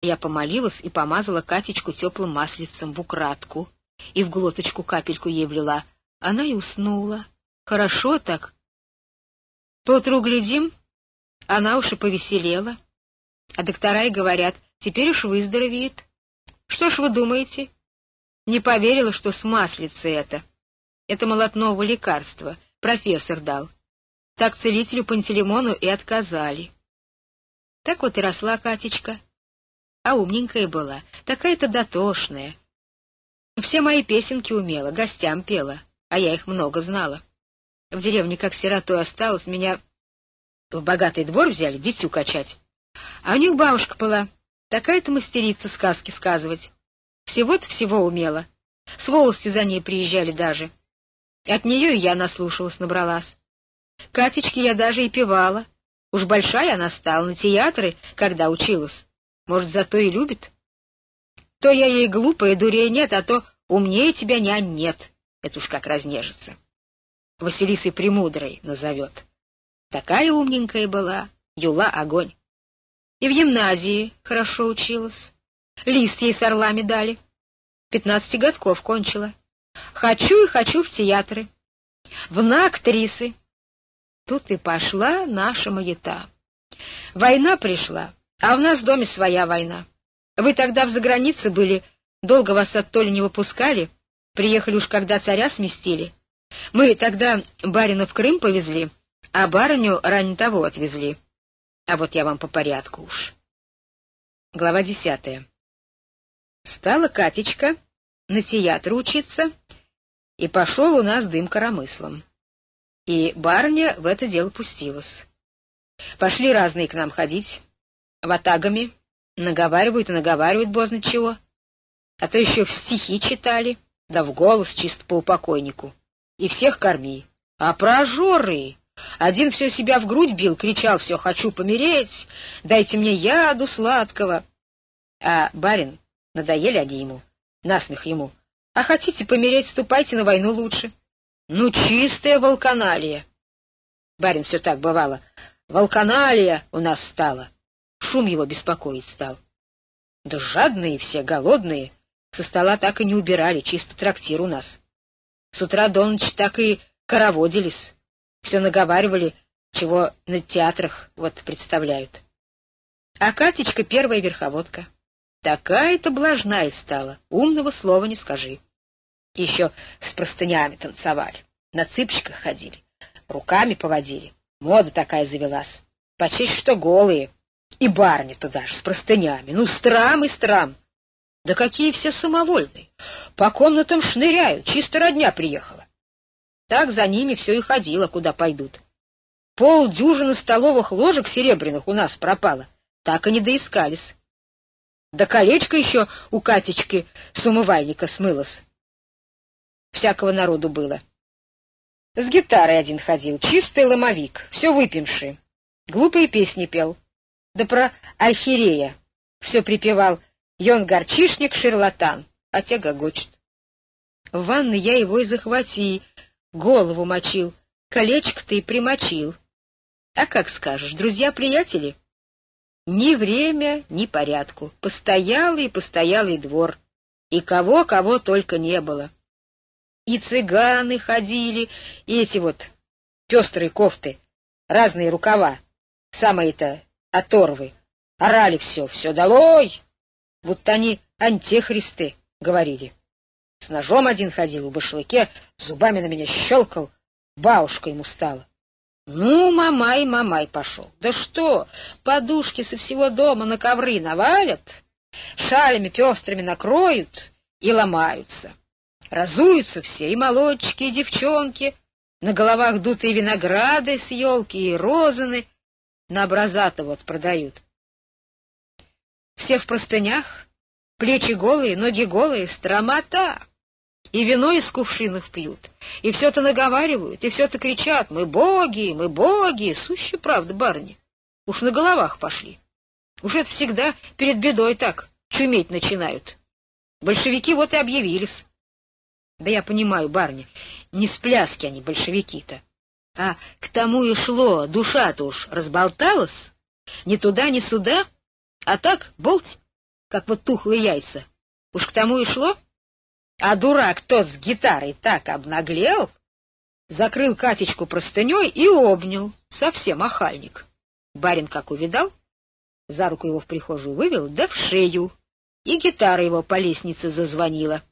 Я помолилась и помазала Катечку теплым маслицем в украдку и в глоточку капельку ей влила. Она и уснула. Хорошо так. Поутру глядим, она уж и повеселела. А доктора и говорят, теперь уж выздоровеет. Что ж вы думаете? Не поверила, что с маслицей это. Это молотного лекарства. Профессор дал. Так целителю Пантелеймону и отказали. Так вот и росла Катечка. А умненькая была, такая-то дотошная. Все мои песенки умела, гостям пела, а я их много знала. В деревне как сиротой осталась, меня в богатый двор взяли дитю качать. А у них бабушка была, такая-то мастерица сказки сказывать. Всего-то всего умела. С волости за ней приезжали даже. От нее и я наслушалась, набралась. Катечке я даже и певала. Уж большая она стала на театры, когда училась. Может, зато и любит. То я ей глупая, дурей нет, а то умнее тебя нянь нет. Это уж как разнежится. Василисой Премудрой назовет. Такая умненькая была, Юла огонь. И в гимназии хорошо училась. Лист ей с орлами дали. Пятнадцати годков кончила. Хочу и хочу в театры. В на актрисы. Тут и пошла наша маята. Война пришла, а у нас в доме своя война. Вы тогда в загранице были, долго вас оттуда не выпускали, приехали уж когда царя сместили. Мы тогда барина в Крым повезли, а барыню ранее того отвезли. А вот я вам по порядку уж. Глава десятая. Стала Катечка на театр учиться, и пошел у нас дым коромыслом и барыня в это дело пустилась. Пошли разные к нам ходить, ватагами, наговаривают и наговаривают бозна чего, а то еще в стихи читали, да в голос чисто по упокойнику, и всех корми. А прожоры! Один все себя в грудь бил, кричал все «хочу помереть, дайте мне яду сладкого». А барин, надоели они ему, насмех ему, а хотите помереть, ступайте на войну лучше. Ну, чистая волканалия. Барин все так бывало. Волканалия у нас стала. Шум его беспокоить стал. Да жадные все, голодные. Со стола так и не убирали, чисто трактир у нас. С утра до ночи так и короводились. Все наговаривали, чего на театрах вот представляют. А Катечка первая верховодка. Такая-то блажная стала, умного слова не скажи. Еще с простынями танцевали, на цыпочках ходили, руками поводили. Мода такая завелась. Почти что голые. И барни туда же, с простынями. Ну, страм и страм. Да какие все самовольные. По комнатам шныряют, чисто родня приехала. Так за ними все и ходило, куда пойдут. Пол дюжины столовых ложек серебряных у нас пропало. Так и не доискались. Да колечко еще у Катечки с умывальника смылось всякого народу было. С гитарой один ходил, чистый ломовик, все выпивший. Глупые песни пел. Да про Ахирея все припевал «Йон горчишник, шарлатан», а те гогочет. В ванной я его и захвати, голову мочил, колечко-то и примочил. А как скажешь, друзья-приятели? Ни время, ни порядку. Постоялый и постоялый двор. И кого-кого только не было и цыганы ходили, и эти вот пестрые кофты, разные рукава, самые-то оторвы, орали все, все долой, будто они антихристы, говорили. С ножом один ходил в башлыке, зубами на меня щелкал, бабушка ему стала. Ну, мамай, мамай пошел. Да что, подушки со всего дома на ковры навалят, шалями пестрыми накроют и ломаются. Разуются все, и молодчики, и девчонки, на головах дутые винограды с елки и розаны, на образа-то вот продают. Все в простынях, плечи голые, ноги голые, стромота. И вино из кувшинов пьют, и все-то наговаривают, и все-то кричат «Мы боги, мы боги!» Сущая правда, барни. Уж на головах пошли. Уж это всегда перед бедой так чуметь начинают. Большевики вот и объявились. Да я понимаю, барни, не с пляски они, большевики-то. А к тому и шло, душа-то уж разболталась. Ни туда, ни сюда, а так болть. как вот тухлые яйца. Уж к тому и шло. А дурак тот с гитарой так обнаглел, закрыл Катечку простыней и обнял, совсем охальник. Барин как увидал, за руку его в прихожую вывел, да в шею, и гитара его по лестнице зазвонила.